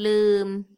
ลืม